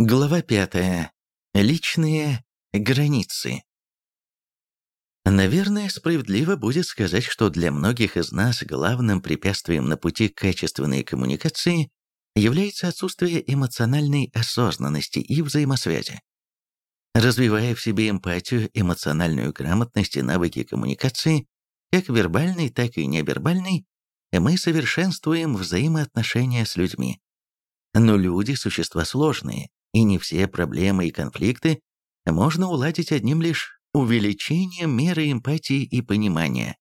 Глава пятая. Личные границы. Наверное, справедливо будет сказать, что для многих из нас главным препятствием на пути качественной коммуникации является отсутствие эмоциональной осознанности и взаимосвязи. Развивая в себе эмпатию, эмоциональную грамотность и навыки коммуникации, как вербальной, так и невербальной, мы совершенствуем взаимоотношения с людьми. Но люди – существа сложные, и не все проблемы и конфликты можно уладить одним лишь увеличением меры эмпатии и понимания.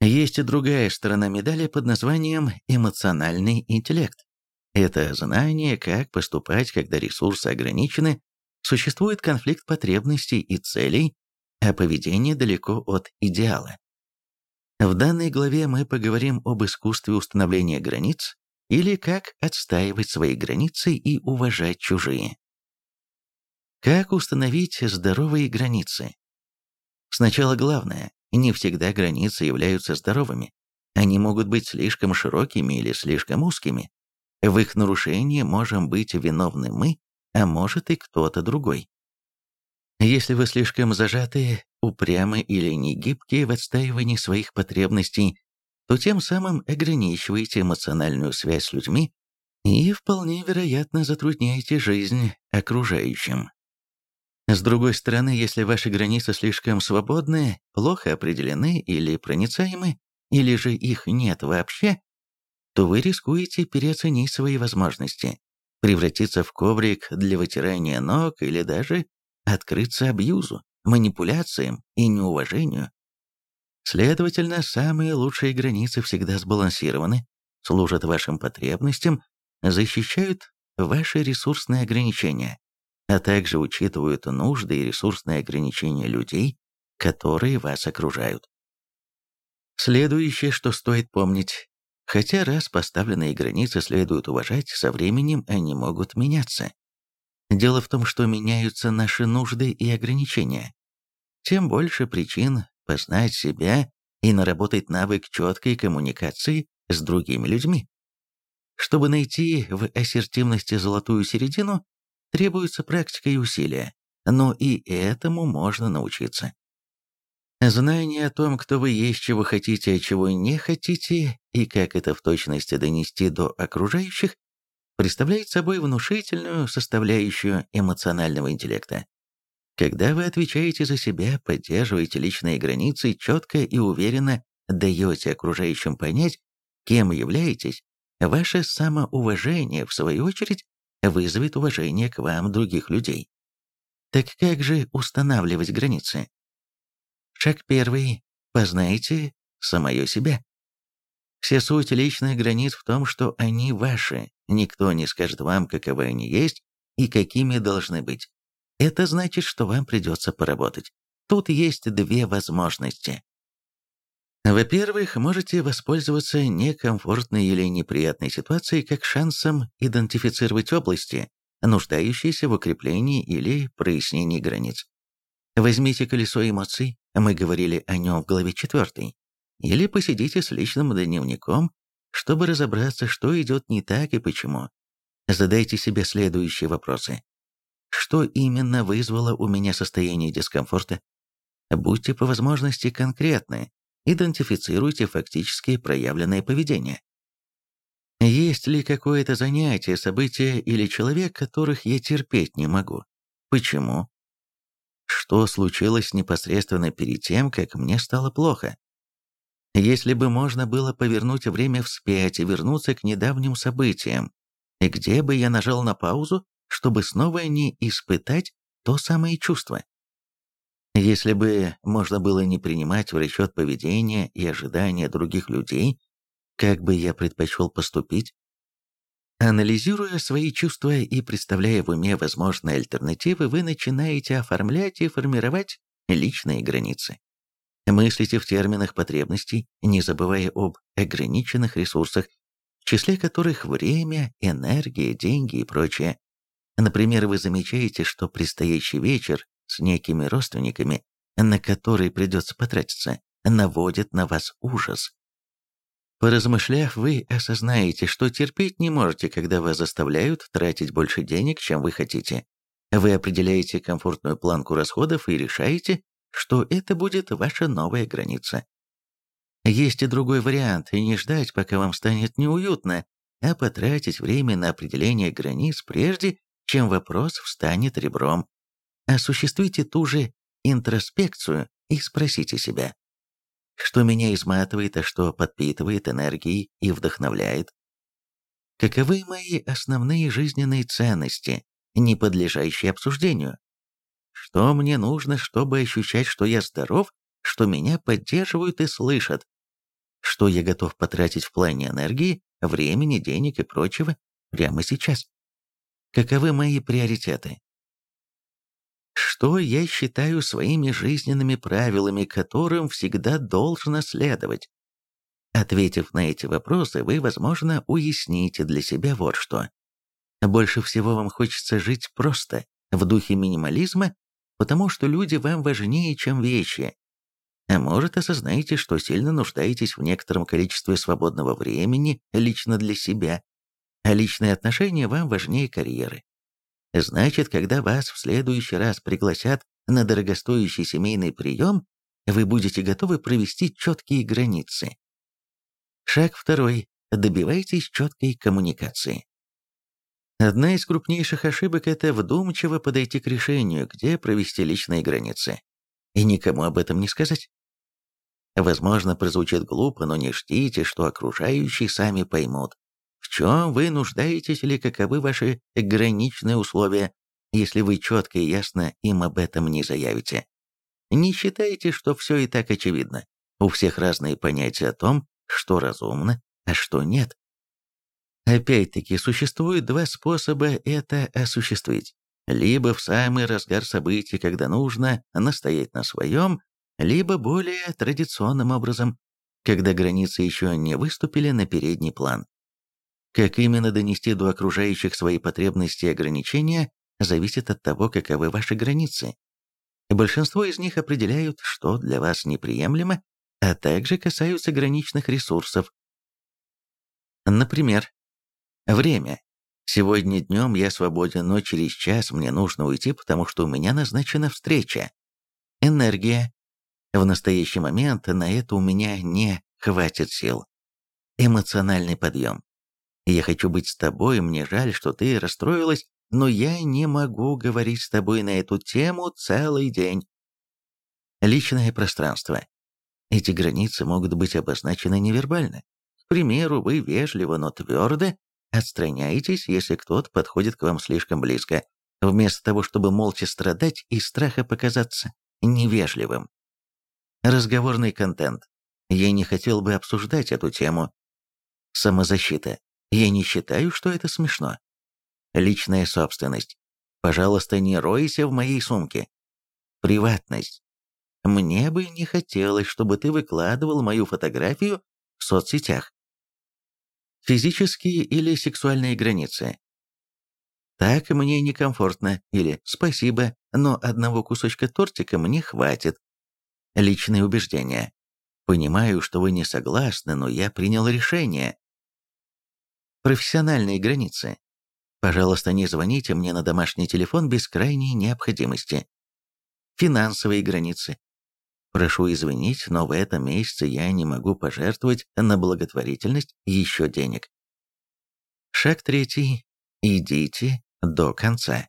Есть и другая сторона медали под названием эмоциональный интеллект. Это знание, как поступать, когда ресурсы ограничены, существует конфликт потребностей и целей, а поведение далеко от идеала. В данной главе мы поговорим об искусстве установления границ, или как отстаивать свои границы и уважать чужие. Как установить здоровые границы? Сначала главное, не всегда границы являются здоровыми. Они могут быть слишком широкими или слишком узкими. В их нарушении можем быть виновны мы, а может и кто-то другой. Если вы слишком зажатые, упрямы или негибкие в отстаивании своих потребностей, то тем самым ограничиваете эмоциональную связь с людьми и вполне вероятно затрудняете жизнь окружающим. С другой стороны, если ваши границы слишком свободны, плохо определены или проницаемы, или же их нет вообще, то вы рискуете переоценить свои возможности, превратиться в коврик для вытирания ног или даже открыться абьюзу, манипуляциям и неуважению. Следовательно, самые лучшие границы всегда сбалансированы, служат вашим потребностям, защищают ваши ресурсные ограничения, а также учитывают нужды и ресурсные ограничения людей, которые вас окружают. Следующее, что стоит помнить, хотя раз поставленные границы следует уважать, со временем они могут меняться. Дело в том, что меняются наши нужды и ограничения. Тем больше причин познать себя и наработать навык четкой коммуникации с другими людьми. Чтобы найти в ассертивности золотую середину, требуется практика и усилия, но и этому можно научиться. Знание о том, кто вы есть, чего хотите, а чего не хотите, и как это в точности донести до окружающих, представляет собой внушительную составляющую эмоционального интеллекта. Когда вы отвечаете за себя, поддерживаете личные границы, четко и уверенно даете окружающим понять, кем являетесь, ваше самоуважение, в свою очередь, вызовет уважение к вам других людей. Так как же устанавливать границы? Шаг первый. Познайте самое себя. Вся суть личных границ в том, что они ваши, никто не скажет вам, каковы они есть и какими должны быть. Это значит, что вам придется поработать. Тут есть две возможности. Во-первых, можете воспользоваться некомфортной или неприятной ситуацией как шансом идентифицировать области, нуждающиеся в укреплении или прояснении границ. Возьмите колесо эмоций, мы говорили о нем в главе 4, или посидите с личным дневником, чтобы разобраться, что идет не так и почему. Задайте себе следующие вопросы. Что именно вызвало у меня состояние дискомфорта? Будьте по возможности конкретны, идентифицируйте фактически проявленное поведение. Есть ли какое-то занятие, событие или человек, которых я терпеть не могу? Почему? Что случилось непосредственно перед тем, как мне стало плохо? Если бы можно было повернуть время вспять и вернуться к недавним событиям, где бы я нажал на паузу, чтобы снова не испытать то самое чувство. Если бы можно было не принимать в расчет поведения и ожидания других людей, как бы я предпочел поступить? Анализируя свои чувства и представляя в уме возможные альтернативы, вы начинаете оформлять и формировать личные границы. Мыслите в терминах потребностей, не забывая об ограниченных ресурсах, в числе которых время, энергия, деньги и прочее. Например, вы замечаете, что предстоящий вечер с некими родственниками, на который придется потратиться, наводит на вас ужас. Поразмышляв, вы осознаете, что терпеть не можете, когда вас заставляют тратить больше денег, чем вы хотите. Вы определяете комфортную планку расходов и решаете, что это будет ваша новая граница. Есть и другой вариант, и не ждать, пока вам станет неуютно, а потратить время на определение границ прежде, чем вопрос встанет ребром. Осуществите ту же интроспекцию и спросите себя, что меня изматывает, а что подпитывает энергией и вдохновляет. Каковы мои основные жизненные ценности, не подлежащие обсуждению? Что мне нужно, чтобы ощущать, что я здоров, что меня поддерживают и слышат? Что я готов потратить в плане энергии, времени, денег и прочего прямо сейчас? Каковы мои приоритеты? что я считаю своими жизненными правилами, которым всегда должно следовать. Ответив на эти вопросы, вы, возможно, уясните для себя вот что. Больше всего вам хочется жить просто, в духе минимализма, потому что люди вам важнее, чем вещи. А может, осознаете, что сильно нуждаетесь в некотором количестве свободного времени лично для себя, личные отношения вам важнее карьеры. Значит, когда вас в следующий раз пригласят на дорогостоящий семейный прием, вы будете готовы провести четкие границы. Шаг второй. Добивайтесь четкой коммуникации. Одна из крупнейших ошибок – это вдумчиво подойти к решению, где провести личные границы. И никому об этом не сказать. Возможно, прозвучит глупо, но не ждите, что окружающие сами поймут. В чем вы нуждаетесь или каковы ваши граничные условия, если вы четко и ясно им об этом не заявите? Не считайте, что все и так очевидно. У всех разные понятия о том, что разумно, а что нет. Опять-таки, существует два способа это осуществить. Либо в самый разгар событий, когда нужно настоять на своем, либо более традиционным образом, когда границы еще не выступили на передний план. Как именно донести до окружающих свои потребности и ограничения, зависит от того, каковы ваши границы. Большинство из них определяют, что для вас неприемлемо, а также касаются граничных ресурсов. Например, время. Сегодня днем я свободен, но через час мне нужно уйти, потому что у меня назначена встреча. Энергия. В настоящий момент на это у меня не хватит сил. Эмоциональный подъем. Я хочу быть с тобой, мне жаль, что ты расстроилась, но я не могу говорить с тобой на эту тему целый день. Личное пространство. Эти границы могут быть обозначены невербально. К примеру, вы вежливо, но твердо отстраняетесь, если кто-то подходит к вам слишком близко, вместо того, чтобы молча страдать и страха показаться невежливым. Разговорный контент. Я не хотел бы обсуждать эту тему. Самозащита. Я не считаю, что это смешно. Личная собственность. Пожалуйста, не ройся в моей сумке. Приватность. Мне бы не хотелось, чтобы ты выкладывал мою фотографию в соцсетях. Физические или сексуальные границы. Так мне некомфортно или спасибо, но одного кусочка тортика мне хватит. Личные убеждения. Понимаю, что вы не согласны, но я принял решение. Профессиональные границы. Пожалуйста, не звоните мне на домашний телефон без крайней необходимости. Финансовые границы. Прошу извинить, но в этом месяце я не могу пожертвовать на благотворительность еще денег. Шаг третий. Идите до конца.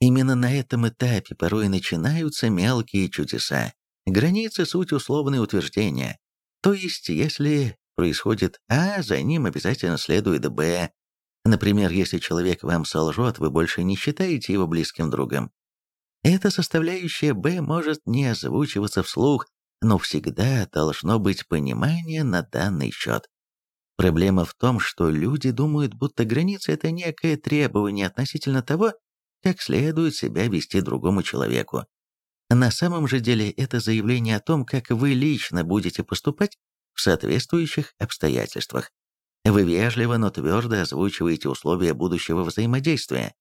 Именно на этом этапе порой начинаются мелкие чудеса. Границы – суть условные утверждения. То есть, если происходит А, за ним обязательно следует Б. Например, если человек вам солжет, вы больше не считаете его близким другом. Эта составляющая Б может не озвучиваться вслух, но всегда должно быть понимание на данный счет. Проблема в том, что люди думают, будто граница – это некое требование относительно того, как следует себя вести другому человеку. На самом же деле это заявление о том, как вы лично будете поступать в соответствующих обстоятельствах. Вы вежливо, но твердо озвучиваете условия будущего взаимодействия,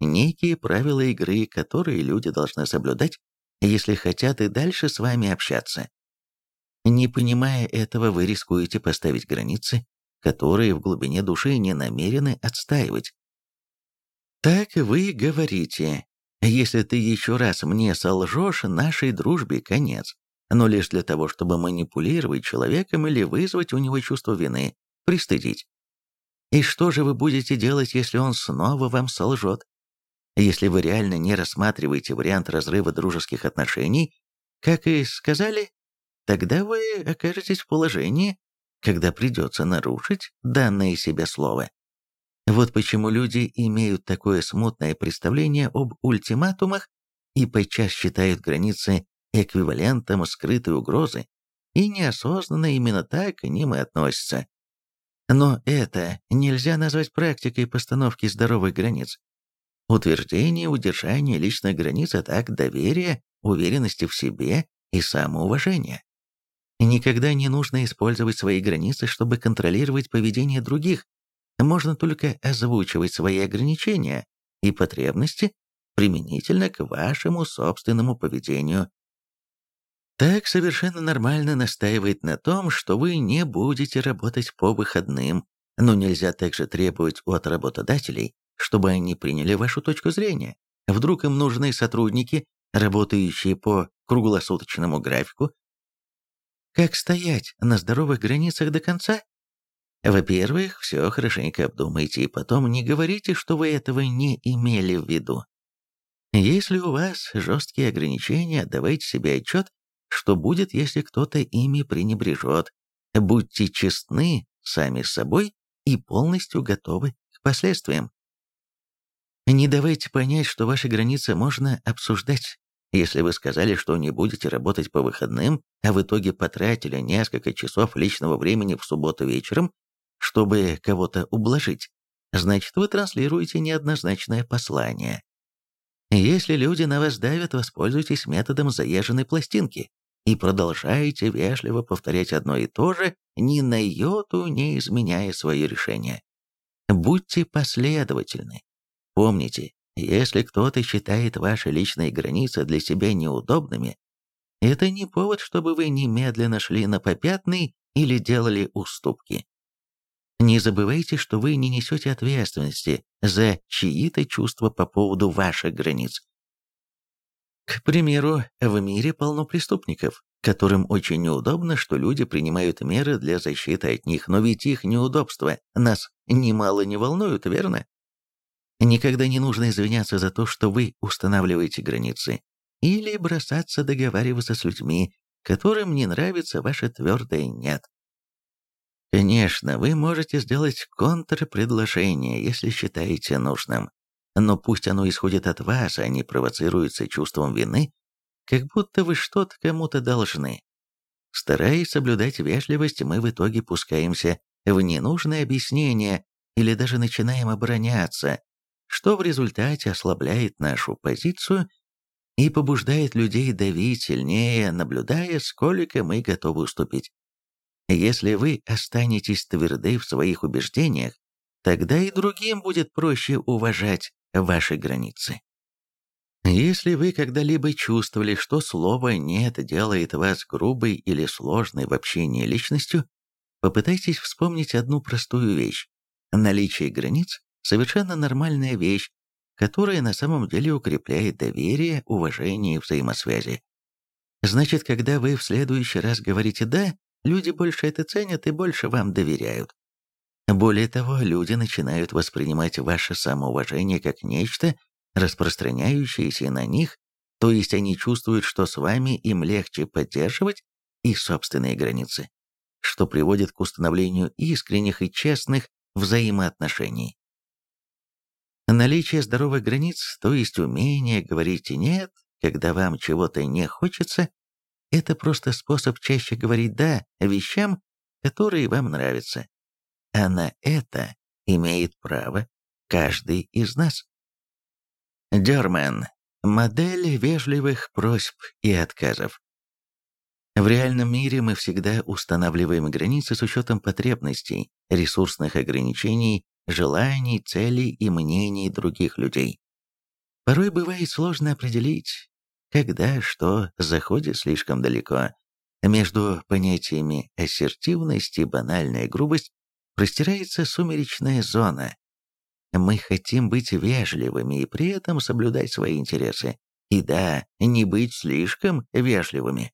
некие правила игры, которые люди должны соблюдать, если хотят и дальше с вами общаться. Не понимая этого, вы рискуете поставить границы, которые в глубине души не намерены отстаивать. Так вы говорите, если ты еще раз мне солжешь, нашей дружбе конец, но лишь для того, чтобы манипулировать человеком или вызвать у него чувство вины, пристыдить. И что же вы будете делать, если он снова вам солжет? Если вы реально не рассматриваете вариант разрыва дружеских отношений, как и сказали, тогда вы окажетесь в положении, когда придется нарушить данное себе слово. Вот почему люди имеют такое смутное представление об ультиматумах и подчас считают границы эквивалентом скрытой угрозы, и неосознанно именно так к ним и относятся. Но это нельзя назвать практикой постановки здоровых границ. Утверждение удержания личных границ – это акт доверия, уверенности в себе и самоуважения. Никогда не нужно использовать свои границы, чтобы контролировать поведение других. Можно только озвучивать свои ограничения и потребности применительно к вашему собственному поведению. Так совершенно нормально настаивает на том, что вы не будете работать по выходным, но нельзя также требовать от работодателей, чтобы они приняли вашу точку зрения. Вдруг им нужны сотрудники, работающие по круглосуточному графику, как стоять на здоровых границах до конца? Во-первых, все хорошенько обдумайте и потом не говорите, что вы этого не имели в виду. Если у вас жесткие ограничения, давайте себе отчет, что будет, если кто-то ими пренебрежет. Будьте честны сами с собой и полностью готовы к последствиям. Не давайте понять, что ваши границы можно обсуждать. Если вы сказали, что не будете работать по выходным, а в итоге потратили несколько часов личного времени в субботу вечером, чтобы кого-то ублажить, значит вы транслируете неоднозначное послание. Если люди на вас давят, воспользуйтесь методом заезженной пластинки и продолжайте вежливо повторять одно и то же, ни на йоту не изменяя свое решение. Будьте последовательны. Помните, если кто-то считает ваши личные границы для себя неудобными, это не повод, чтобы вы немедленно шли на попятный или делали уступки. Не забывайте, что вы не несете ответственности за чьи-то чувства по поводу ваших границ. К примеру, в мире полно преступников, которым очень неудобно, что люди принимают меры для защиты от них, но ведь их неудобства нас немало не волнуют, верно? Никогда не нужно извиняться за то, что вы устанавливаете границы, или бросаться договариваться с людьми, которым не нравится ваше твердое «нет». Конечно, вы можете сделать контрпредложение, если считаете нужным, но пусть оно исходит от вас, а не провоцируется чувством вины, как будто вы что-то кому-то должны. Стараясь соблюдать вежливость, мы в итоге пускаемся в ненужные объяснения или даже начинаем обороняться, что в результате ослабляет нашу позицию и побуждает людей давить сильнее, наблюдая, сколько мы готовы уступить. Если вы останетесь тверды в своих убеждениях, тогда и другим будет проще уважать ваши границы. Если вы когда-либо чувствовали, что слово «нет» делает вас грубой или сложной в общении личностью, попытайтесь вспомнить одну простую вещь. Наличие границ Совершенно нормальная вещь, которая на самом деле укрепляет доверие, уважение и взаимосвязи. Значит, когда вы в следующий раз говорите «да», люди больше это ценят и больше вам доверяют. Более того, люди начинают воспринимать ваше самоуважение как нечто, распространяющееся на них, то есть они чувствуют, что с вами им легче поддерживать их собственные границы, что приводит к установлению искренних и честных взаимоотношений. Наличие здоровых границ, то есть умение говорить «нет», когда вам чего-то не хочется, это просто способ чаще говорить «да» вещам, которые вам нравятся. А на это имеет право каждый из нас. Дермен. Модель вежливых просьб и отказов. В реальном мире мы всегда устанавливаем границы с учетом потребностей, ресурсных ограничений желаний, целей и мнений других людей. Порой бывает сложно определить, когда что заходит слишком далеко. Между понятиями ассертивность и банальная грубость простирается сумеречная зона. Мы хотим быть вежливыми и при этом соблюдать свои интересы. И да, не быть слишком вежливыми.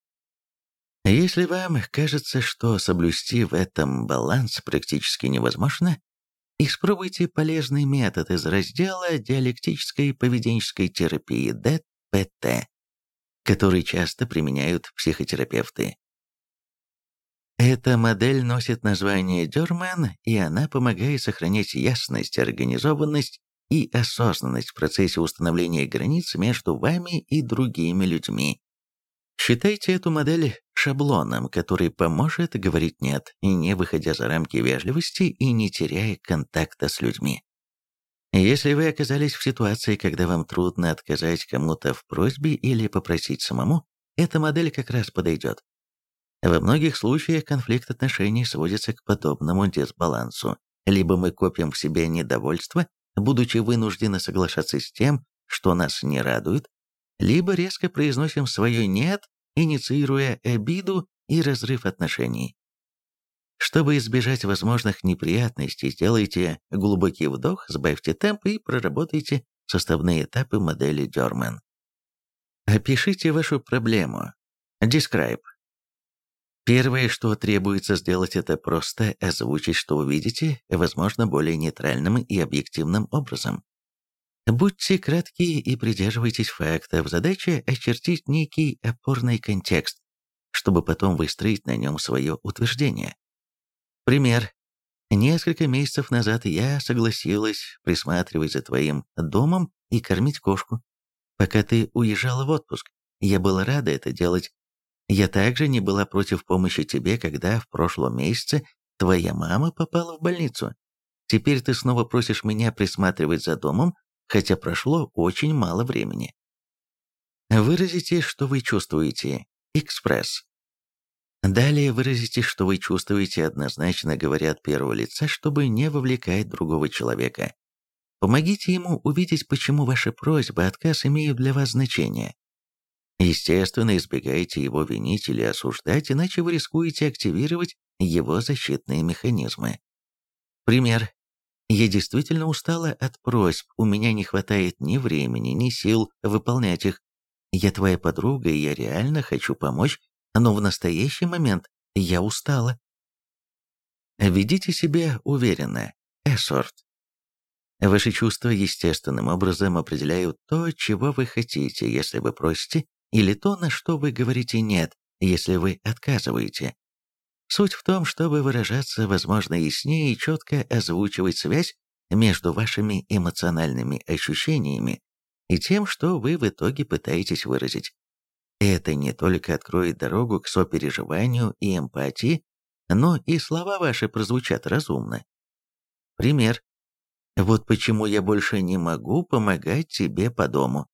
Если вам кажется, что соблюсти в этом баланс практически невозможно, испробуйте полезный метод из раздела диалектической поведенческой терапии ДПТ, который часто применяют психотерапевты. Эта модель носит название Дерман, и она помогает сохранять ясность, организованность и осознанность в процессе установления границ между вами и другими людьми. Считайте эту модель шаблоном, который поможет говорить «нет», не выходя за рамки вежливости и не теряя контакта с людьми. Если вы оказались в ситуации, когда вам трудно отказать кому-то в просьбе или попросить самому, эта модель как раз подойдет. Во многих случаях конфликт отношений сводится к подобному дисбалансу. Либо мы копим в себе недовольство, будучи вынуждены соглашаться с тем, что нас не радует, либо резко произносим свое «нет», инициируя обиду и разрыв отношений. Чтобы избежать возможных неприятностей, сделайте глубокий вдох, сбавьте темп и проработайте составные этапы модели Дерман. Опишите вашу проблему. Describe. Первое, что требуется сделать, это просто озвучить, что увидите, возможно, более нейтральным и объективным образом. Будьте краткие и придерживайтесь фактов. Задача – очертить некий опорный контекст, чтобы потом выстроить на нем свое утверждение. Пример. Несколько месяцев назад я согласилась присматривать за твоим домом и кормить кошку. Пока ты уезжала в отпуск, я была рада это делать. Я также не была против помощи тебе, когда в прошлом месяце твоя мама попала в больницу. Теперь ты снова просишь меня присматривать за домом, хотя прошло очень мало времени. Выразите, что вы чувствуете. Экспресс. Далее выразите, что вы чувствуете, однозначно говоря от первого лица, чтобы не вовлекать другого человека. Помогите ему увидеть, почему ваши просьбы, отказ имеют для вас значение. Естественно, избегайте его винить или осуждать, иначе вы рискуете активировать его защитные механизмы. Пример. Я действительно устала от просьб, у меня не хватает ни времени, ни сил выполнять их. Я твоя подруга, и я реально хочу помочь, но в настоящий момент я устала. Ведите себя уверенно. Эссорт. Ваши чувства естественным образом определяют то, чего вы хотите, если вы просите, или то, на что вы говорите «нет», если вы отказываете. Суть в том, чтобы выражаться, возможно, яснее и четко озвучивать связь между вашими эмоциональными ощущениями и тем, что вы в итоге пытаетесь выразить. Это не только откроет дорогу к сопереживанию и эмпатии, но и слова ваши прозвучат разумно. Пример. Вот почему я больше не могу помогать тебе по дому.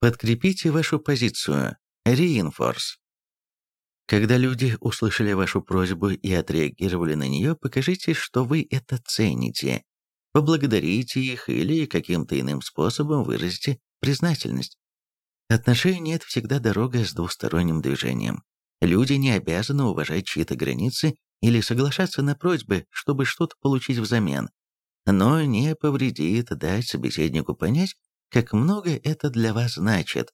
Подкрепите вашу позицию. Reinforce. Когда люди услышали вашу просьбу и отреагировали на нее, покажите, что вы это цените. Поблагодарите их или каким-то иным способом выразите признательность. Отношения – это всегда дорога с двусторонним движением. Люди не обязаны уважать чьи-то границы или соглашаться на просьбы, чтобы что-то получить взамен. Но не повредит дать собеседнику понять, как много это для вас значит.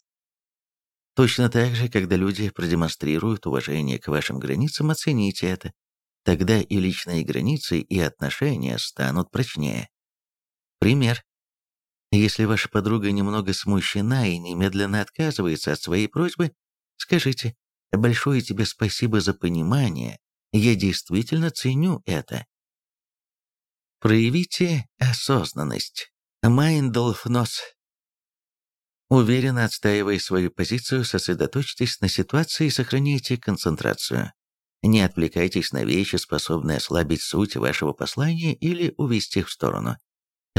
Точно так же, когда люди продемонстрируют уважение к вашим границам, оцените это. Тогда и личные границы, и отношения станут прочнее. Пример. Если ваша подруга немного смущена и немедленно отказывается от своей просьбы, скажите «Большое тебе спасибо за понимание, я действительно ценю это». Проявите осознанность. Mindfulness Уверенно отстаивая свою позицию, сосредоточьтесь на ситуации и сохраняйте концентрацию. Не отвлекайтесь на вещи, способные ослабить суть вашего послания или увести в сторону.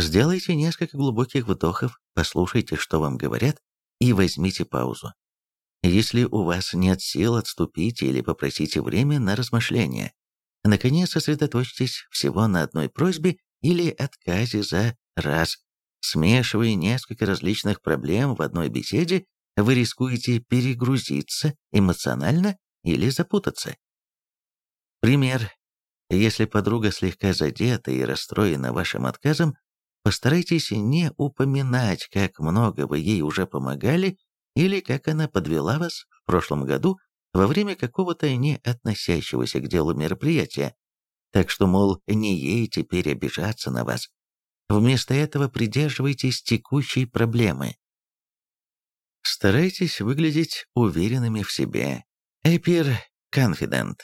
Сделайте несколько глубоких вдохов, послушайте, что вам говорят, и возьмите паузу. Если у вас нет сил, отступите или попросите время на размышление. Наконец, сосредоточьтесь всего на одной просьбе или отказе за раз. Смешивая несколько различных проблем в одной беседе, вы рискуете перегрузиться эмоционально или запутаться. Пример. Если подруга слегка задета и расстроена вашим отказом, постарайтесь не упоминать, как много вы ей уже помогали или как она подвела вас в прошлом году во время какого-то не относящегося к делу мероприятия. Так что, мол, не ей теперь обижаться на вас. Вместо этого придерживайтесь текущей проблемы. Старайтесь выглядеть уверенными в себе. Эпир confident.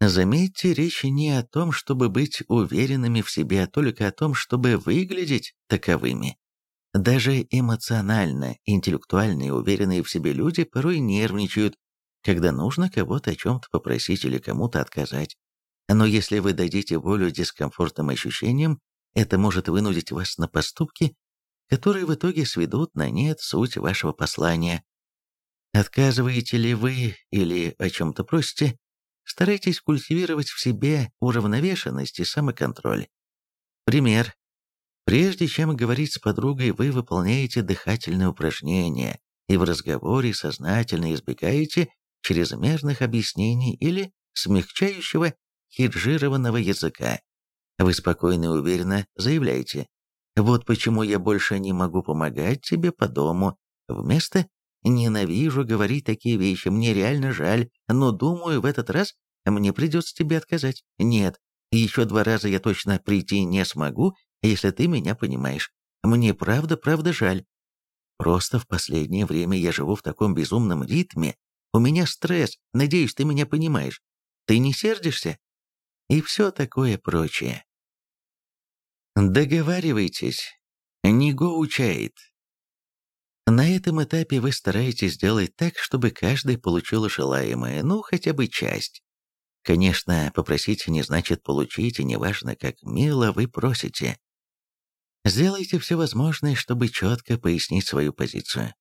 Заметьте, речь не о том, чтобы быть уверенными в себе, а только о том, чтобы выглядеть таковыми. Даже эмоционально, интеллектуально уверенные в себе люди порой нервничают, когда нужно кого-то о чем-то попросить или кому-то отказать. Но если вы дадите волю дискомфортным ощущениям, это может вынудить вас на поступки, которые в итоге сведут на нет суть вашего послания. Отказываете ли вы или о чем-то просите, старайтесь культивировать в себе уравновешенность и самоконтроль. Пример. Прежде чем говорить с подругой, вы выполняете дыхательные упражнения и в разговоре сознательно избегаете чрезмерных объяснений или смягчающего хеджированного языка. Вы спокойно и уверенно заявляете «Вот почему я больше не могу помогать тебе по дому», вместо «Ненавижу говорить такие вещи, мне реально жаль, но думаю, в этот раз мне придется тебе отказать. Нет, еще два раза я точно прийти не смогу, если ты меня понимаешь. Мне правда-правда жаль. Просто в последнее время я живу в таком безумном ритме. У меня стресс, надеюсь, ты меня понимаешь. Ты не сердишься? И все такое прочее. Договаривайтесь. Не гоучает. На этом этапе вы стараетесь сделать так, чтобы каждый получил желаемое, ну, хотя бы часть. Конечно, попросить не значит получить, и неважно, как мило вы просите. Сделайте все возможное, чтобы четко пояснить свою позицию.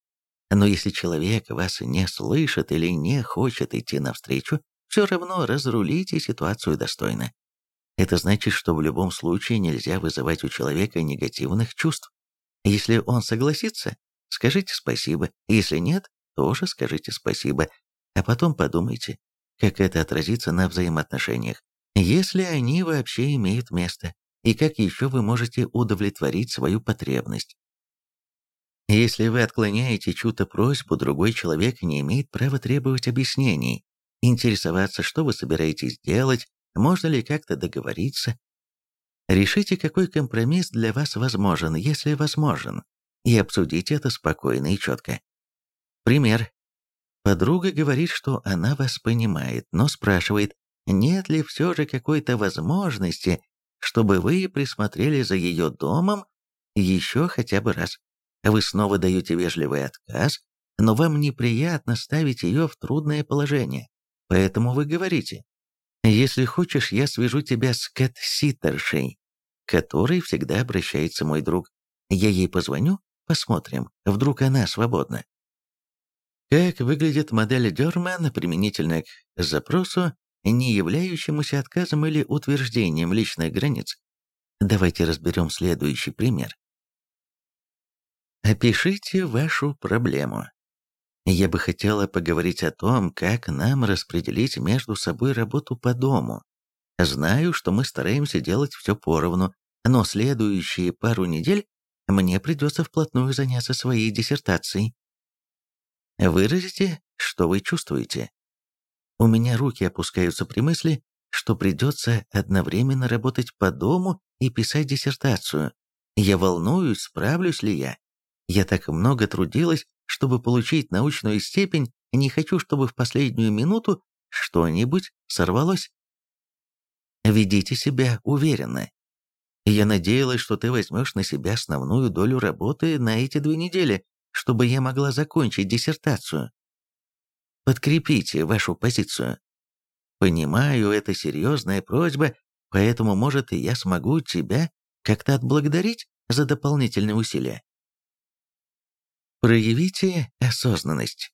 Но если человек вас не слышит или не хочет идти навстречу, все равно разрулите ситуацию достойно. Это значит, что в любом случае нельзя вызывать у человека негативных чувств. Если он согласится, скажите спасибо. Если нет, тоже скажите спасибо. А потом подумайте, как это отразится на взаимоотношениях, если они вообще имеют место, и как еще вы можете удовлетворить свою потребность. Если вы отклоняете чью-то просьбу, другой человек не имеет права требовать объяснений, интересоваться, что вы собираетесь делать, можно ли как-то договориться. Решите, какой компромисс для вас возможен, если возможен, и обсудите это спокойно и четко. Пример. Подруга говорит, что она вас понимает, но спрашивает, нет ли все же какой-то возможности, чтобы вы присмотрели за ее домом еще хотя бы раз. Вы снова даете вежливый отказ, но вам неприятно ставить ее в трудное положение. Поэтому вы говорите, если хочешь, я свяжу тебя с Кэт-ситтершей, которой всегда обращается мой друг. Я ей позвоню, посмотрим, вдруг она свободна. Как выглядит модель Дерман применительно к запросу, не являющемуся отказом или утверждением личных границ? Давайте разберем следующий пример. Опишите вашу проблему. Я бы хотела поговорить о том, как нам распределить между собой работу по дому. Знаю, что мы стараемся делать все поровну, но следующие пару недель мне придется вплотную заняться своей диссертацией. Выразите, что вы чувствуете. У меня руки опускаются при мысли, что придется одновременно работать по дому и писать диссертацию. Я волнуюсь, справлюсь ли я. Я так много трудилась, чтобы получить научную степень, не хочу, чтобы в последнюю минуту что-нибудь сорвалось. Ведите себя уверенно. Я надеялась, что ты возьмешь на себя основную долю работы на эти две недели, чтобы я могла закончить диссертацию. Подкрепите вашу позицию. Понимаю, это серьезная просьба, поэтому, может, и я смогу тебя как-то отблагодарить за дополнительные усилия. Проявите осознанность.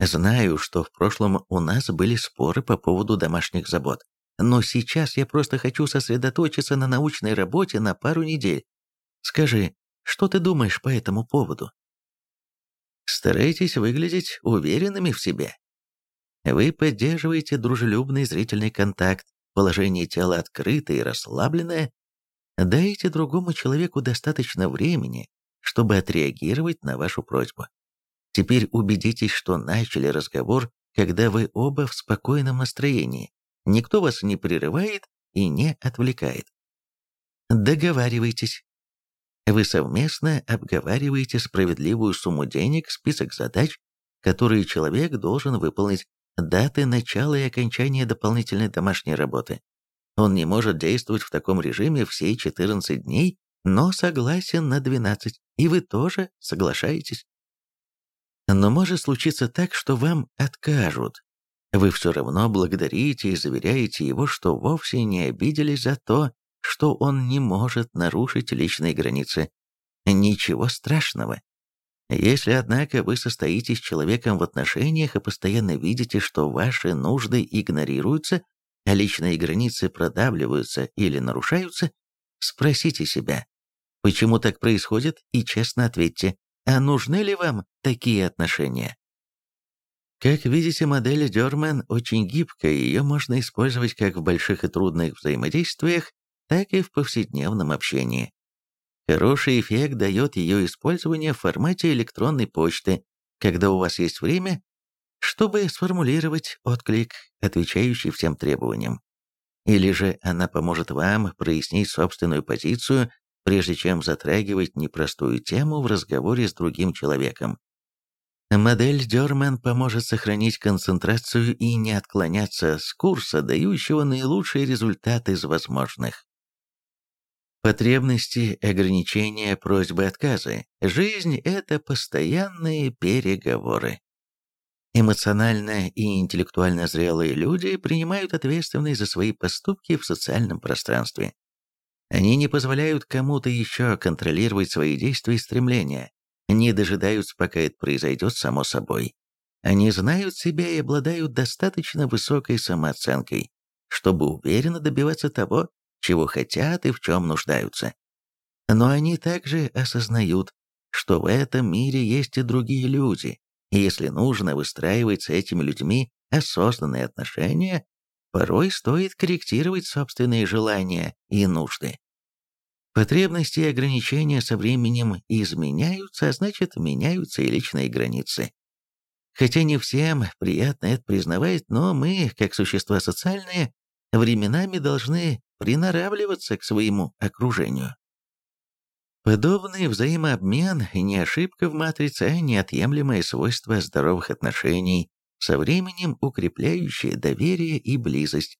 Знаю, что в прошлом у нас были споры по поводу домашних забот, но сейчас я просто хочу сосредоточиться на научной работе на пару недель. Скажи, что ты думаешь по этому поводу? Старайтесь выглядеть уверенными в себе. Вы поддерживаете дружелюбный зрительный контакт, положение тела открытое и расслабленное. Дайте другому человеку достаточно времени, чтобы отреагировать на вашу просьбу. Теперь убедитесь, что начали разговор, когда вы оба в спокойном настроении. Никто вас не прерывает и не отвлекает. Договаривайтесь. Вы совместно обговариваете справедливую сумму денег, список задач, которые человек должен выполнить, даты начала и окончания дополнительной домашней работы. Он не может действовать в таком режиме все 14 дней, но согласен на 12, и вы тоже соглашаетесь. Но может случиться так, что вам откажут. Вы все равно благодарите и заверяете его, что вовсе не обиделись за то, что он не может нарушить личные границы. Ничего страшного. Если, однако, вы состоите с человеком в отношениях и постоянно видите, что ваши нужды игнорируются, а личные границы продавливаются или нарушаются, спросите себя, почему так происходит, и честно ответьте, а нужны ли вам такие отношения? Как видите, модель Дерман очень гибкая, ее можно использовать как в больших и трудных взаимодействиях, так и в повседневном общении. Хороший эффект дает ее использование в формате электронной почты, когда у вас есть время, чтобы сформулировать отклик, отвечающий всем требованиям. Или же она поможет вам прояснить собственную позицию, прежде чем затрагивать непростую тему в разговоре с другим человеком. Модель Дерман поможет сохранить концентрацию и не отклоняться с курса, дающего наилучшие результаты из возможных. Потребности, ограничения, просьбы, отказы. Жизнь – это постоянные переговоры. Эмоционально и интеллектуально зрелые люди принимают ответственность за свои поступки в социальном пространстве. Они не позволяют кому-то еще контролировать свои действия и стремления, не дожидаются, пока это произойдет само собой. Они знают себя и обладают достаточно высокой самооценкой, чтобы уверенно добиваться того, чего хотят и в чем нуждаются. Но они также осознают, что в этом мире есть и другие люди, и если нужно выстраивать с этими людьми осознанные отношения, порой стоит корректировать собственные желания и нужды. Потребности и ограничения со временем изменяются, а значит, меняются и личные границы. Хотя не всем приятно это признавать, но мы, как существа социальные, временами должны приноравливаться к своему окружению. Подобный взаимообмен не ошибка в матрице, а неотъемлемое свойство здоровых отношений, со временем укрепляющее доверие и близость.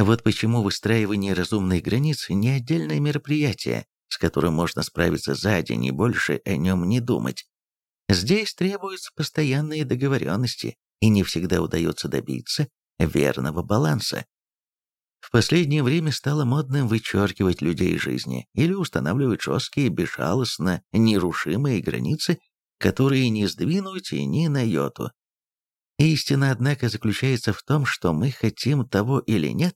Вот почему выстраивание разумных границ не отдельное мероприятие, с которым можно справиться за день и больше о нем не думать. Здесь требуются постоянные договоренности, и не всегда удается добиться верного баланса. В последнее время стало модным вычеркивать людей из жизни или устанавливать жесткие, безжалостно нерушимые границы, которые не сдвинуть и ни на йоту. Истина, однако, заключается в том, что мы хотим того или нет,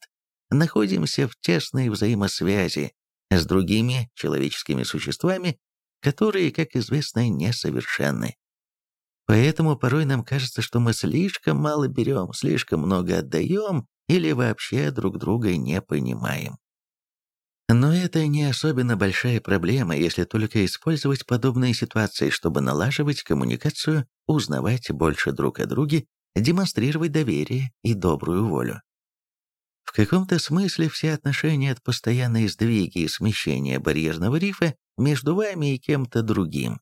находимся в тесной взаимосвязи с другими человеческими существами, которые, как известно, несовершенны. Поэтому порой нам кажется, что мы слишком мало берем, слишком много отдаем или вообще друг друга не понимаем. Но это не особенно большая проблема, если только использовать подобные ситуации, чтобы налаживать коммуникацию, узнавать больше друг о друге, демонстрировать доверие и добрую волю. В каком-то смысле все отношения – это постоянные сдвиги и смещения барьерного рифа между вами и кем-то другим.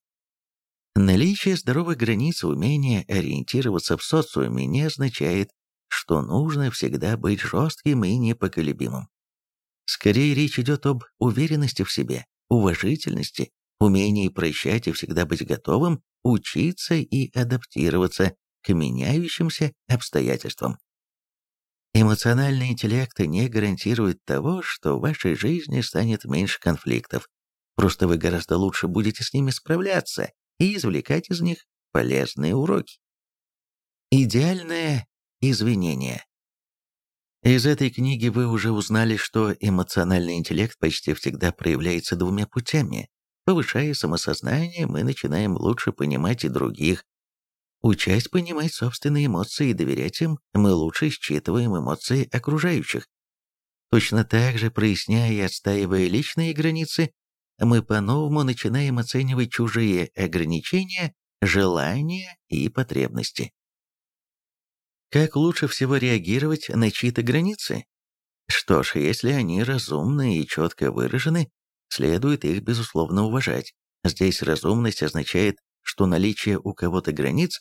Наличие здоровых границ и умение ориентироваться в социуме не означает, что нужно всегда быть жестким и непоколебимым. Скорее речь идет об уверенности в себе, уважительности, умении прощать и всегда быть готовым учиться и адаптироваться к меняющимся обстоятельствам. Эмоциональный интеллект не гарантирует того, что в вашей жизни станет меньше конфликтов. Просто вы гораздо лучше будете с ними справляться и извлекать из них полезные уроки. Идеальное извинения. Из этой книги вы уже узнали, что эмоциональный интеллект почти всегда проявляется двумя путями. Повышая самосознание, мы начинаем лучше понимать и других. Учась понимать собственные эмоции и доверять им, мы лучше считываем эмоции окружающих. Точно так же, проясняя и отстаивая личные границы, мы по-новому начинаем оценивать чужие ограничения, желания и потребности. Как лучше всего реагировать на чьи-то границы? Что ж, если они разумны и четко выражены, следует их безусловно уважать. Здесь разумность означает, что наличие у кого-то границ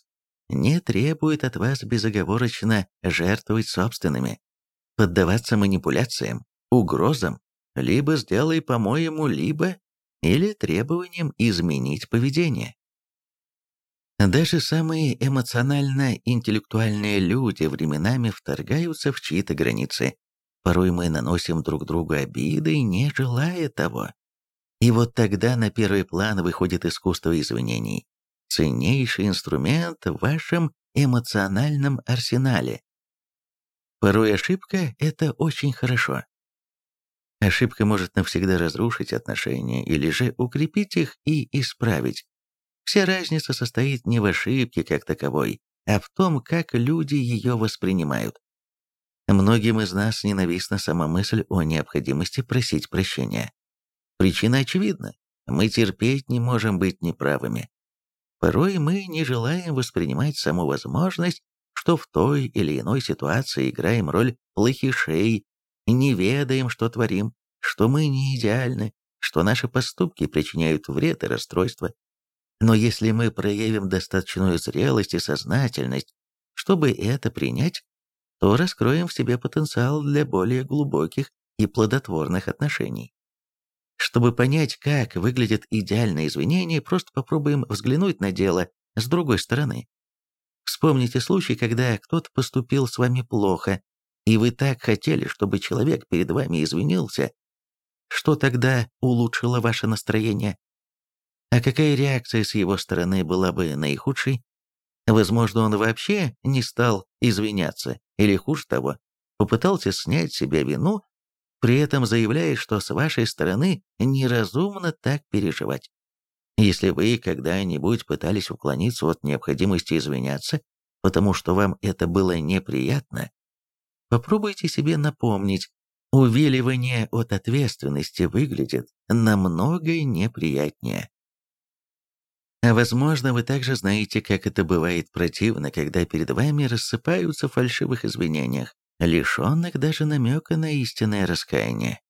не требует от вас безоговорочно жертвовать собственными, поддаваться манипуляциям, угрозам, либо сделай по-моему, либо или требованиям изменить поведение. Даже самые эмоционально-интеллектуальные люди временами вторгаются в чьи-то границы. Порой мы наносим друг другу обиды, не желая того. И вот тогда на первый план выходит искусство извинений, ценнейший инструмент в вашем эмоциональном арсенале. Порой ошибка – это очень хорошо. Ошибка может навсегда разрушить отношения или же укрепить их и исправить. Вся разница состоит не в ошибке как таковой, а в том, как люди ее воспринимают. Многим из нас ненавистна сама мысль о необходимости просить прощения. Причина очевидна. Мы терпеть не можем быть неправыми. Порой мы не желаем воспринимать саму возможность, что в той или иной ситуации играем роль плохишей, не ведаем, что творим, что мы не идеальны, что наши поступки причиняют вред и расстройство. Но если мы проявим достаточную зрелость и сознательность, чтобы это принять, то раскроем в себе потенциал для более глубоких и плодотворных отношений. Чтобы понять, как выглядит идеальное извинение, просто попробуем взглянуть на дело с другой стороны. Вспомните случай, когда кто-то поступил с вами плохо, и вы так хотели, чтобы человек перед вами извинился. Что тогда улучшило ваше настроение? А какая реакция с его стороны была бы наихудшей? Возможно, он вообще не стал извиняться, или хуже того, попытался снять с себя вину при этом заявляя, что с вашей стороны неразумно так переживать. Если вы когда-нибудь пытались уклониться от необходимости извиняться, потому что вам это было неприятно, попробуйте себе напомнить, увиливание от ответственности выглядит намного неприятнее. А возможно, вы также знаете, как это бывает противно, когда перед вами рассыпаются в фальшивых извинениях лишенных даже намека на истинное раскаяние.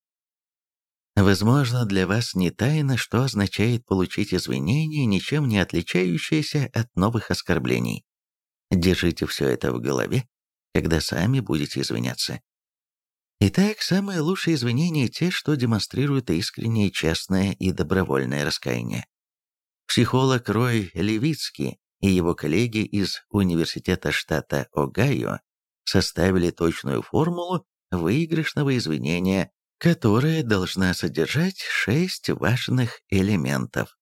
Возможно, для вас не тайно, что означает получить извинения, ничем не отличающиеся от новых оскорблений. Держите все это в голове, когда сами будете извиняться. Итак, самые лучшие извинения те, что демонстрируют искреннее, честное и добровольное раскаяние. Психолог Рой Левицкий и его коллеги из Университета штата Огайо составили точную формулу выигрышного извинения, которая должна содержать шесть важных элементов.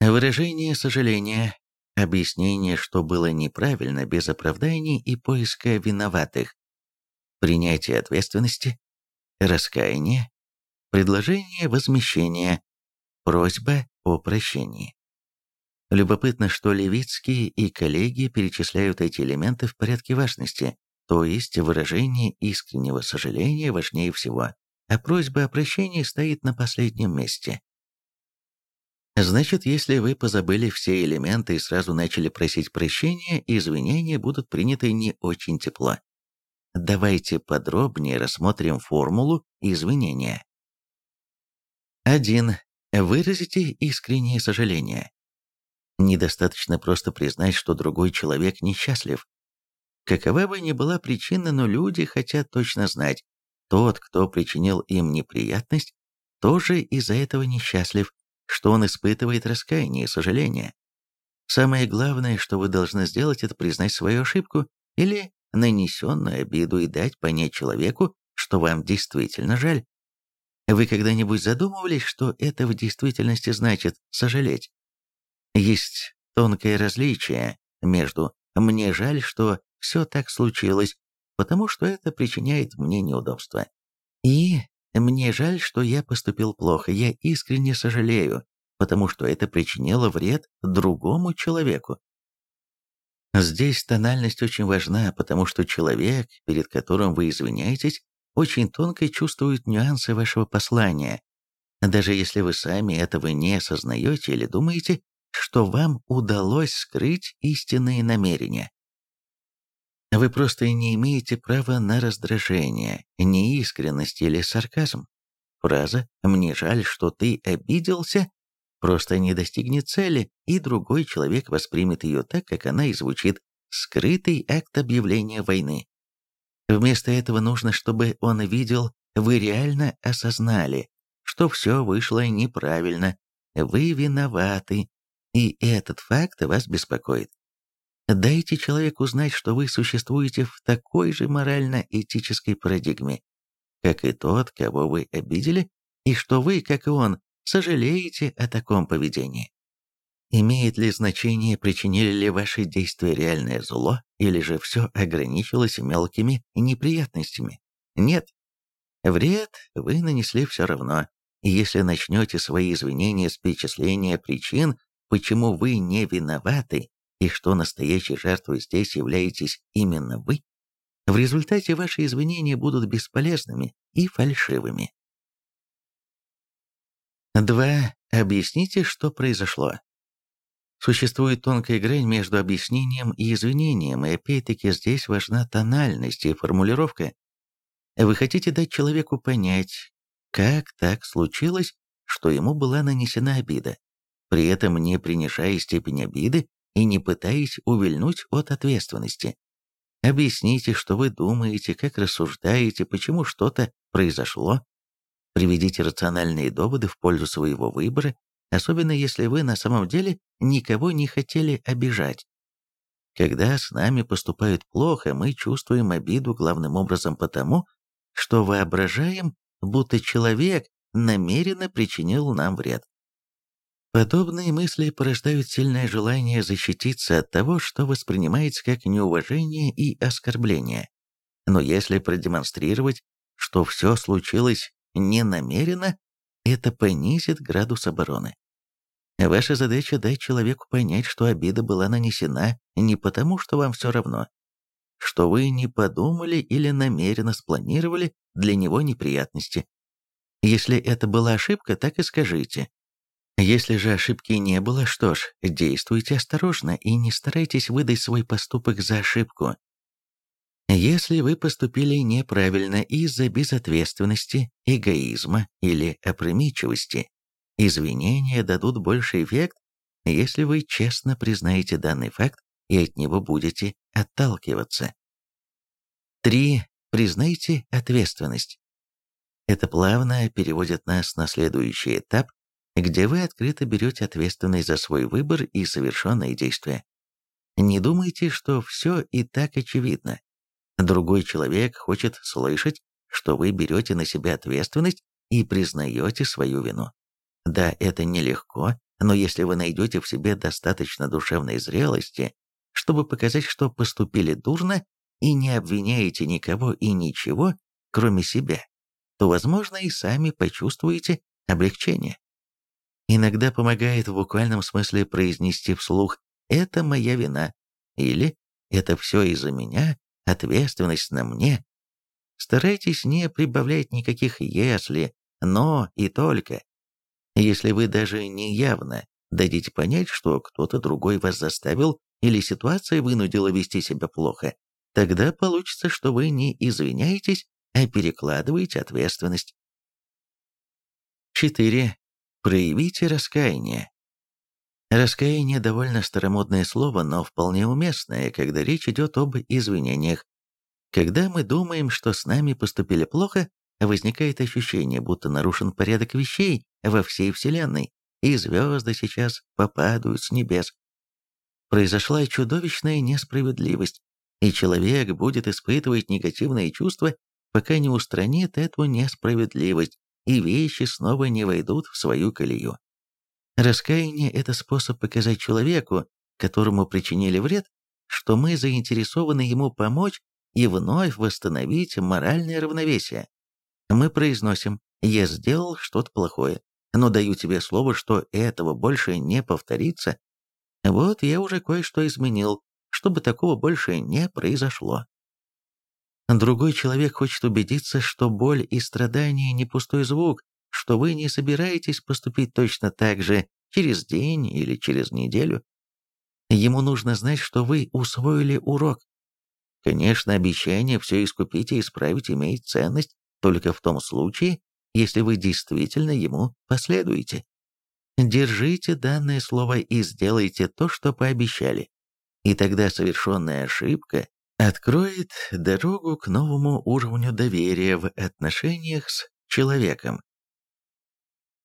Выражение сожаления, объяснение, что было неправильно, без оправданий и поиска виноватых, принятие ответственности, раскаяние, предложение возмещения, просьба о прощении. Любопытно, что Левицкий и коллеги перечисляют эти элементы в порядке важности, то есть выражение искреннего сожаления важнее всего, а просьба о прощении стоит на последнем месте. Значит, если вы позабыли все элементы и сразу начали просить прощения, извинения будут приняты не очень тепло. Давайте подробнее рассмотрим формулу извинения. 1. Выразите искреннее сожаление. Недостаточно просто признать, что другой человек несчастлив. Какова бы ни была причина, но люди хотят точно знать, тот, кто причинил им неприятность, тоже из-за этого несчастлив, что он испытывает раскаяние и сожаление. Самое главное, что вы должны сделать, это признать свою ошибку или нанесенную обиду и дать понять человеку, что вам действительно жаль. Вы когда-нибудь задумывались, что это в действительности значит сожалеть? Есть тонкое различие между «мне жаль, что все так случилось, потому что это причиняет мне неудобства» и «мне жаль, что я поступил плохо, я искренне сожалею, потому что это причинило вред другому человеку». Здесь тональность очень важна, потому что человек, перед которым вы извиняетесь, очень тонко чувствует нюансы вашего послания, даже если вы сами этого не осознаете или думаете, что вам удалось скрыть истинные намерения. Вы просто не имеете права на раздражение, неискренность или сарказм. Фраза «мне жаль, что ты обиделся» просто не достигнет цели, и другой человек воспримет ее так, как она и звучит «скрытый акт объявления войны». Вместо этого нужно, чтобы он видел, вы реально осознали, что все вышло неправильно, вы виноваты, и этот факт вас беспокоит. Дайте человеку знать, что вы существуете в такой же морально-этической парадигме, как и тот, кого вы обидели, и что вы, как и он, сожалеете о таком поведении. Имеет ли значение, причинили ли ваши действия реальное зло, или же все ограничилось мелкими неприятностями? Нет. Вред вы нанесли все равно, если начнете свои извинения с перечисления причин, почему вы не виноваты, и что настоящей жертвой здесь являетесь именно вы, в результате ваши извинения будут бесполезными и фальшивыми. 2. Объясните, что произошло. Существует тонкая грань между объяснением и извинением, и опять-таки здесь важна тональность и формулировка. Вы хотите дать человеку понять, как так случилось, что ему была нанесена обида, при этом не принижая степень обиды и не пытаясь увильнуть от ответственности. Объясните, что вы думаете, как рассуждаете, почему что-то произошло. Приведите рациональные доводы в пользу своего выбора, особенно если вы на самом деле никого не хотели обижать. Когда с нами поступают плохо, мы чувствуем обиду главным образом потому, что воображаем, будто человек намеренно причинил нам вред. Подобные мысли порождают сильное желание защититься от того, что воспринимается как неуважение и оскорбление. Но если продемонстрировать, что все случилось ненамеренно, это понизит градус обороны. Ваша задача дать человеку понять, что обида была нанесена не потому, что вам все равно, что вы не подумали или намеренно спланировали для него неприятности. Если это была ошибка, так и скажите. Если же ошибки не было, что ж, действуйте осторожно и не старайтесь выдать свой поступок за ошибку. Если вы поступили неправильно из-за безответственности, эгоизма или опрометчивости, извинения дадут больший эффект, если вы честно признаете данный факт и от него будете отталкиваться. 3. Признайте ответственность. Это плавно переводит нас на следующий этап, где вы открыто берете ответственность за свой выбор и совершенные действия. Не думайте, что все и так очевидно. Другой человек хочет слышать, что вы берете на себя ответственность и признаете свою вину. Да, это нелегко, но если вы найдете в себе достаточно душевной зрелости, чтобы показать, что поступили дурно, и не обвиняете никого и ничего, кроме себя, то, возможно, и сами почувствуете облегчение. Иногда помогает в буквальном смысле произнести вслух «это моя вина» или «это все из-за меня, ответственность на мне». Старайтесь не прибавлять никаких «если», «но» и «только». Если вы даже не явно дадите понять, что кто-то другой вас заставил или ситуация вынудила вести себя плохо, тогда получится, что вы не извиняетесь, а перекладываете ответственность. 4. Проявите раскаяние. Раскаяние довольно старомодное слово, но вполне уместное, когда речь идет об извинениях. Когда мы думаем, что с нами поступили плохо, возникает ощущение, будто нарушен порядок вещей во всей Вселенной, и звезды сейчас попадают с небес. Произошла чудовищная несправедливость, и человек будет испытывать негативные чувства, пока не устранит эту несправедливость, и вещи снова не войдут в свою колею. Раскаяние – это способ показать человеку, которому причинили вред, что мы заинтересованы ему помочь и вновь восстановить моральное равновесие. Мы произносим «я сделал что-то плохое, но даю тебе слово, что этого больше не повторится». Вот я уже кое-что изменил, чтобы такого больше не произошло. Другой человек хочет убедиться, что боль и страдания не пустой звук, что вы не собираетесь поступить точно так же через день или через неделю. Ему нужно знать, что вы усвоили урок. Конечно, обещание все искупить и исправить имеет ценность только в том случае, если вы действительно ему последуете. Держите данное слово и сделайте то, что пообещали. И тогда совершенная ошибка откроет дорогу к новому уровню доверия в отношениях с человеком.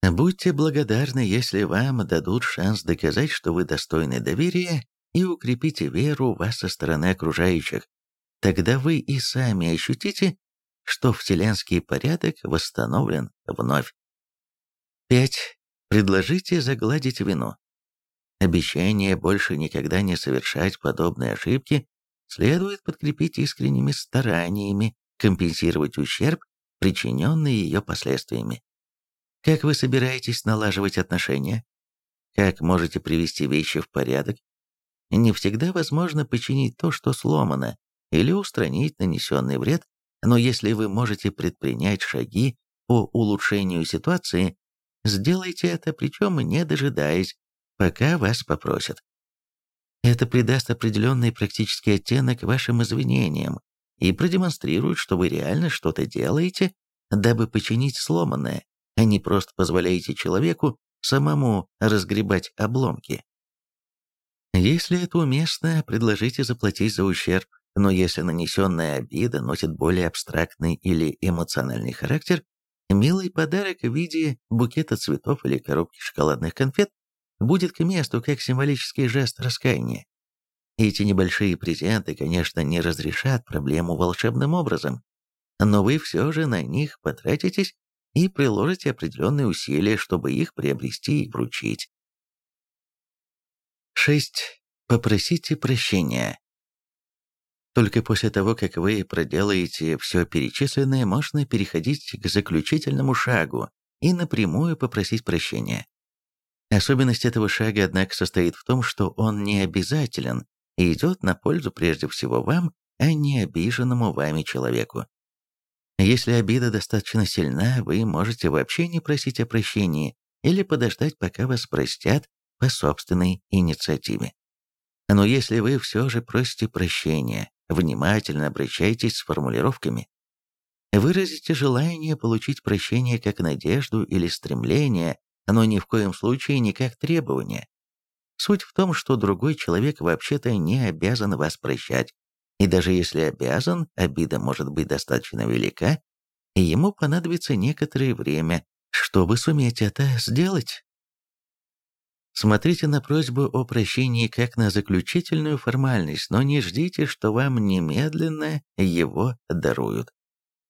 Будьте благодарны, если вам дадут шанс доказать, что вы достойны доверия, и укрепите веру в вас со стороны окружающих. Тогда вы и сами ощутите, что вселенский порядок восстановлен вновь. 5. Предложите загладить вину. Обещание больше никогда не совершать подобные ошибки следует подкрепить искренними стараниями компенсировать ущерб, причиненный ее последствиями. Как вы собираетесь налаживать отношения? Как можете привести вещи в порядок? Не всегда возможно починить то, что сломано, или устранить нанесенный вред, но если вы можете предпринять шаги по улучшению ситуации, сделайте это, причем не дожидаясь, пока вас попросят. Это придаст определенный практический оттенок вашим извинениям и продемонстрирует, что вы реально что-то делаете, дабы починить сломанное, а не просто позволяете человеку самому разгребать обломки. Если это уместно, предложите заплатить за ущерб, но если нанесенная обида носит более абстрактный или эмоциональный характер, милый подарок в виде букета цветов или коробки шоколадных конфет будет к месту как символический жест раскаяния. Эти небольшие презенты, конечно, не разрешат проблему волшебным образом, но вы все же на них потратитесь и приложите определенные усилия, чтобы их приобрести и вручить. 6. Попросите прощения. Только после того, как вы проделаете все перечисленное, можно переходить к заключительному шагу и напрямую попросить прощения. Особенность этого шага, однако, состоит в том, что он не обязателен и идет на пользу прежде всего вам, а не обиженному вами человеку. Если обида достаточно сильна, вы можете вообще не просить о прощении или подождать, пока вас простят по собственной инициативе. Но если вы все же просите прощения, внимательно обращайтесь с формулировками. Выразите желание получить прощение как надежду или стремление, но ни в коем случае не как требование. Суть в том, что другой человек вообще-то не обязан вас прощать, и даже если обязан, обида может быть достаточно велика, и ему понадобится некоторое время, чтобы суметь это сделать. Смотрите на просьбу о прощении как на заключительную формальность, но не ждите, что вам немедленно его даруют.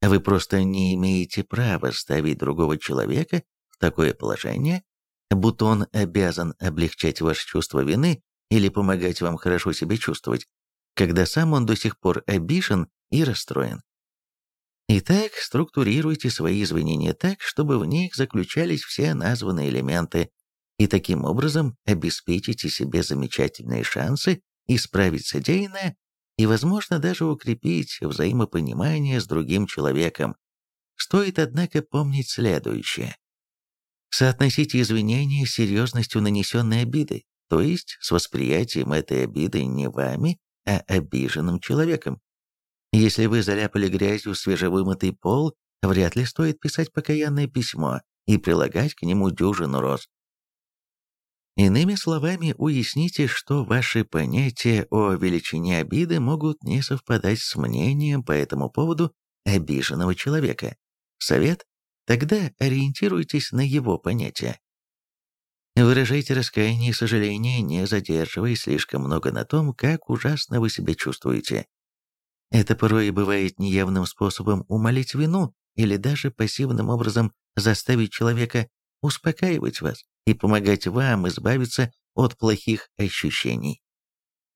Вы просто не имеете права ставить другого человека такое положение, будто он обязан облегчать ваше чувство вины или помогать вам хорошо себя чувствовать, когда сам он до сих пор обижен и расстроен. Итак, структурируйте свои извинения так, чтобы в них заключались все названные элементы, и таким образом обеспечите себе замечательные шансы исправить содеянное и, возможно, даже укрепить взаимопонимание с другим человеком. Стоит, однако, помнить следующее. Соотносите извинения с серьезностью нанесенной обиды, то есть с восприятием этой обиды не вами, а обиженным человеком. Если вы заляпали грязью свежевымытый пол, вряд ли стоит писать покаянное письмо и прилагать к нему дюжину роз. Иными словами, уясните, что ваши понятия о величине обиды могут не совпадать с мнением по этому поводу обиженного человека. Совет Тогда ориентируйтесь на его понятия. Выражайте раскаяние и сожаление, не задерживая слишком много на том, как ужасно вы себя чувствуете. Это порой бывает неявным способом умолить вину или даже пассивным образом заставить человека успокаивать вас и помогать вам избавиться от плохих ощущений.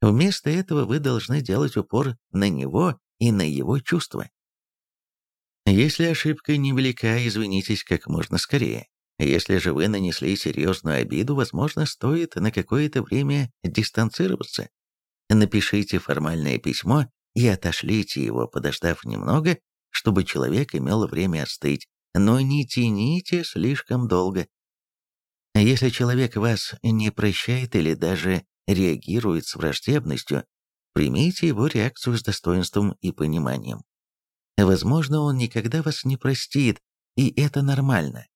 Вместо этого вы должны делать упор на него и на его чувства. Если ошибка невелика, извинитесь как можно скорее. Если же вы нанесли серьезную обиду, возможно, стоит на какое-то время дистанцироваться. Напишите формальное письмо и отошлите его, подождав немного, чтобы человек имел время остыть, но не тяните слишком долго. Если человек вас не прощает или даже реагирует с враждебностью, примите его реакцию с достоинством и пониманием. Возможно, он никогда вас не простит, и это нормально.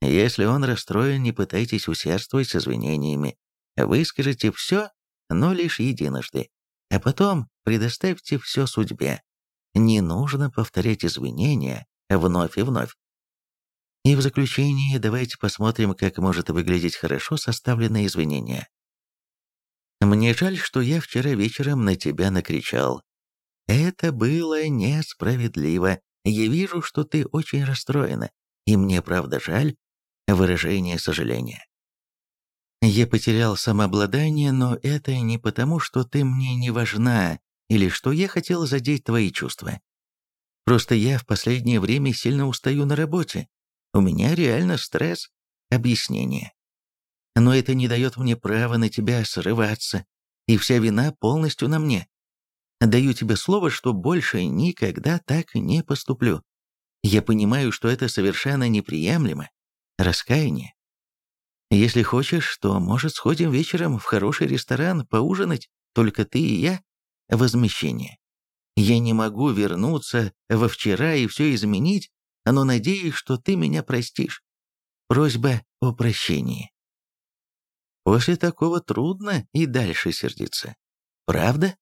Если он расстроен, не пытайтесь усердствовать с извинениями. Выскажите все, но лишь единожды. А потом предоставьте все судьбе. Не нужно повторять извинения вновь и вновь. И в заключение давайте посмотрим, как может выглядеть хорошо составленное извинение. Мне жаль, что я вчера вечером на тебя накричал. Это было несправедливо. Я вижу, что ты очень расстроена, и мне правда жаль. Выражение сожаления. Я потерял самообладание, но это не потому, что ты мне не важна, или что я хотел задеть твои чувства. Просто я в последнее время сильно устаю на работе. У меня реально стресс. Объяснение. Но это не дает мне права на тебя срываться, и вся вина полностью на мне. Даю тебе слово, что больше никогда так не поступлю. Я понимаю, что это совершенно неприемлемо. Раскаяние. Если хочешь, то, может, сходим вечером в хороший ресторан поужинать, только ты и я? Возмещение. Я не могу вернуться во вчера и все изменить, но надеюсь, что ты меня простишь. Просьба о прощении. После такого трудно и дальше сердиться. Правда?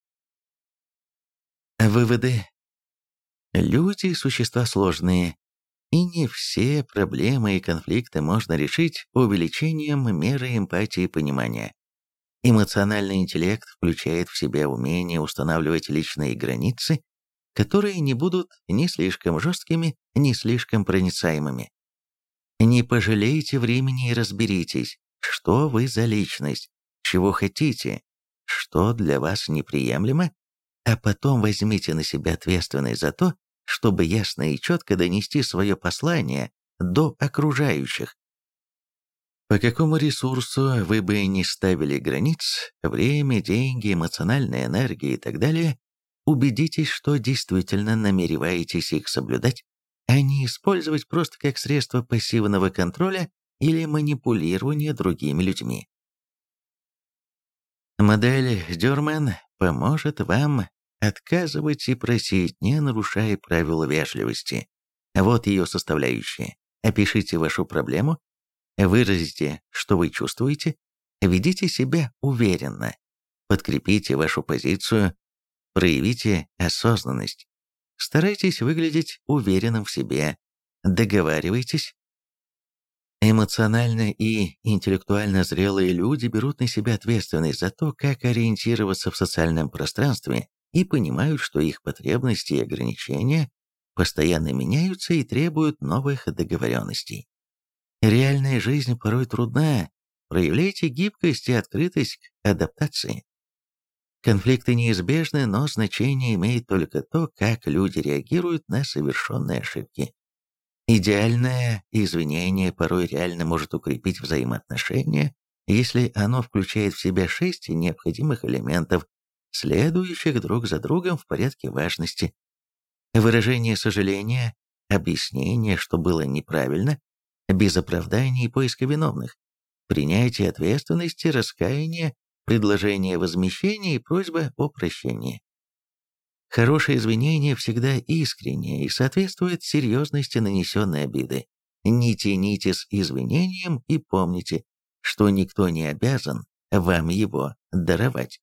Выводы. Люди – существа сложные, и не все проблемы и конфликты можно решить увеличением меры эмпатии и понимания. Эмоциональный интеллект включает в себя умение устанавливать личные границы, которые не будут ни слишком жесткими, ни слишком проницаемыми. Не пожалейте времени и разберитесь, что вы за личность, чего хотите, что для вас неприемлемо, а потом возьмите на себя ответственность за то, чтобы ясно и четко донести свое послание до окружающих. По какому ресурсу вы бы не ставили границ, время, деньги, эмоциональная энергия и так далее, убедитесь, что действительно намереваетесь их соблюдать, а не использовать просто как средство пассивного контроля или манипулирования другими людьми. Модель Дюрмен поможет вам отказывать и просить, не нарушая правила вежливости. Вот ее составляющие. Опишите вашу проблему, выразите, что вы чувствуете, ведите себя уверенно, подкрепите вашу позицию, проявите осознанность. Старайтесь выглядеть уверенным в себе, договаривайтесь. Эмоционально и интеллектуально зрелые люди берут на себя ответственность за то, как ориентироваться в социальном пространстве и понимают, что их потребности и ограничения постоянно меняются и требуют новых договоренностей. Реальная жизнь порой трудна, проявляйте гибкость и открытость к адаптации. Конфликты неизбежны, но значение имеет только то, как люди реагируют на совершенные ошибки. Идеальное извинение порой реально может укрепить взаимоотношения, если оно включает в себя шесть необходимых элементов, следующих друг за другом в порядке важности. Выражение сожаления, объяснение, что было неправильно, без оправданий и поиска виновных, принятие ответственности, раскаяние, предложение возмещения и просьба о прощении. Хорошее извинение всегда искреннее и соответствует серьезности нанесенной обиды. Не тяните с извинением и помните, что никто не обязан вам его даровать.